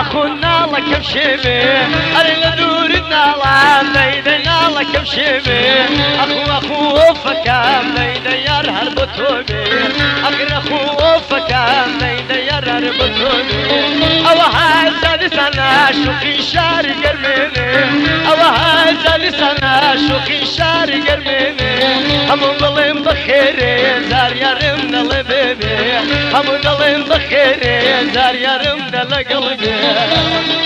أخونا لك بشيبي أري دور النالا ديدنا لك بشيبي أخو أخو فكان ديدا يرهر بطوبي أخر أخو فكان ديدا يرهر بطوبي أو هذا سنة شوخي شار قرميني أو هذا سنة شوخي شار قرميني هم ظلم بخيري زار يرم لبيبي هم ظلم بخيري زار يرم لقلبي أروي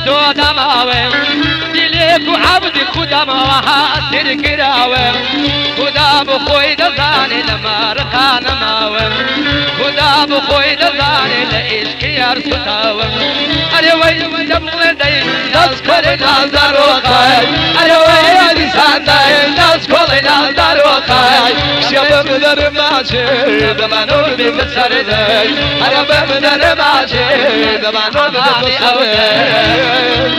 مدد تو دماوي دليك وعبد خدا موها أسر كراوي خدا بخوي دزاني لما ركان ماوي خدا بخوي دزاني لإشك يرسطاوي أروي دمغل دين دس كل نظر وخاي أروي لسان دين دس كل نظر وخاي شباب در ماشي በምደርማቼ በማኖር ቤት ሰርተሽ አረ በምደርማቼ በማኖር ቤት ሰርተሽ